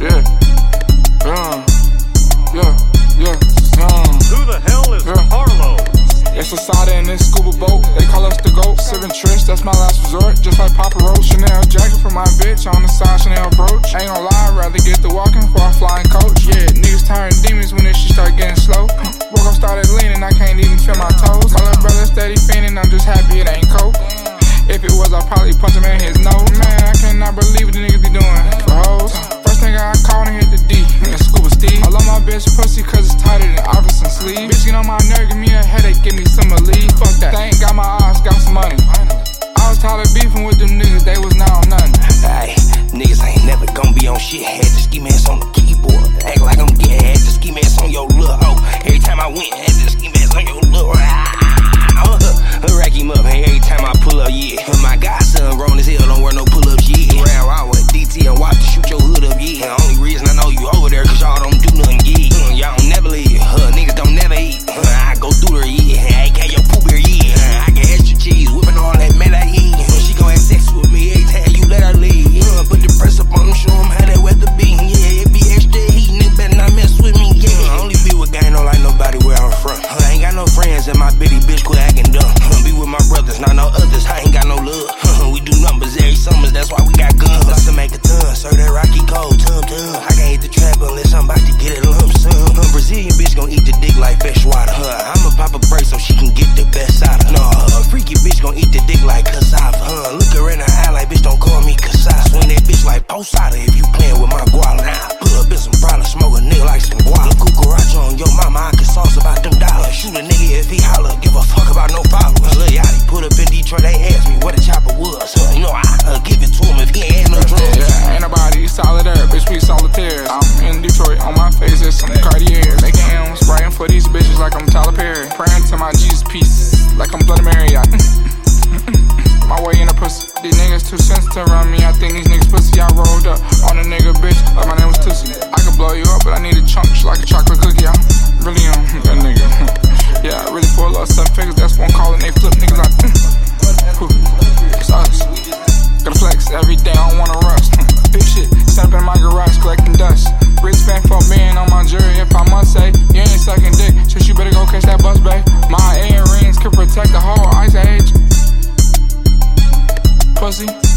Yeah. Yeah. Yeah. Yeah. Yeah. Who the hell is Yeah. Harlow? It's a Asada in this scuba boat. They call us the GOAT. Sipping Trish, that's my last resort. Just like Papa Roach. Chanel jacket for my bitch. On the side, Chanel brooch. Ain't gonna lie, I'd rather get the walking for a flying coach. Yeah, niggas tired demons when this shit start getting slow. Woke up, started leaning, I can't even feel my toes. My little brother steady fiending, I'm just happy it ain't coke. If it was, I'd probably punch him in his nose. Give me a headache, give me some leave. Fuck that. They ain't got my eyes, got some money. I was tired of beefing with them niggas, gon' eat the dick like fresh water. Uh, I'ma pop a break so she can get the best out of her. No, uh, freaky bitch gon' eat the dick like cassava. Uh, look her in the eye like bitch, don't call me cassava. Swing that bitch like posada if you playin' with my guala. These bitches like I'm Tyler Perry. Praying to my Jesus peace, like I'm Bloody Mary. I, my way in the pussy. These niggas too sensitive around me. I think these niggas pussy. I rolled up on a nigga bitch, like my name was Tussie. I could blow you up, but I need a chunk like a chocolate cookie. I'm really on um, that nigga. yeah, I really pull up seven figures. That's one calling. They flip niggas like, mm. My